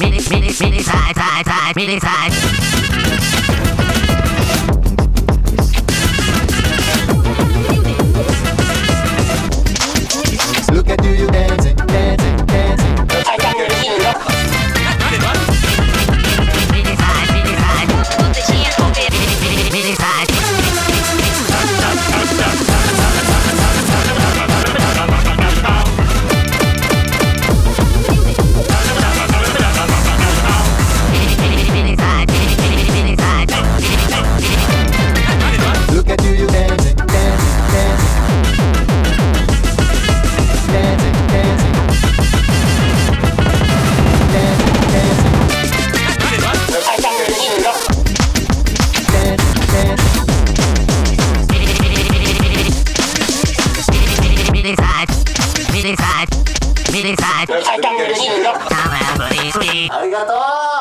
Mini, mini, mini Zeit, Zeit, Zeit, mini Zeit. ありがとう